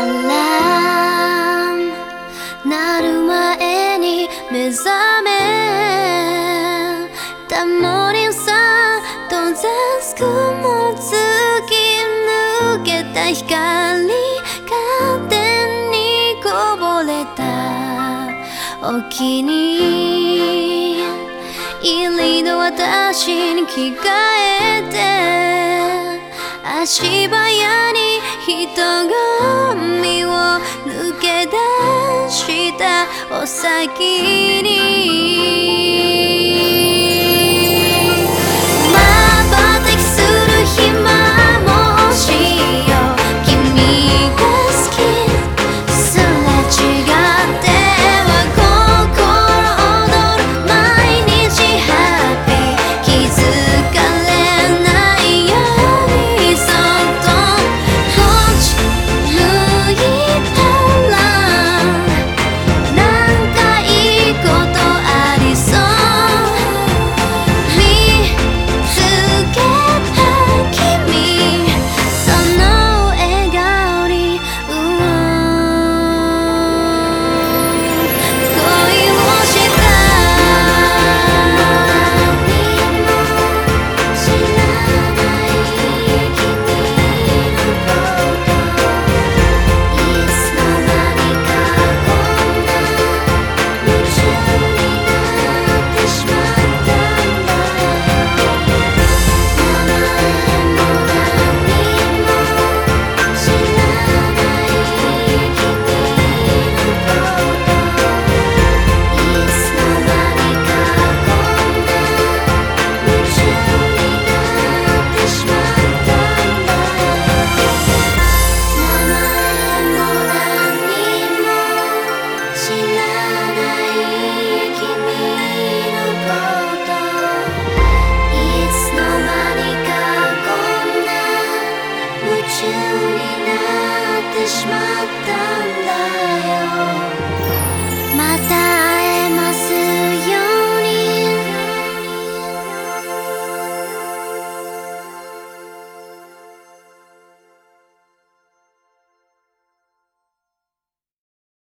アラーム鳴る前に目覚めたのにさどざすくも突き抜けた光勝手にこぼれたお気に入りの私に着替えて足早い人を抜け出したお先に。しまったんだよ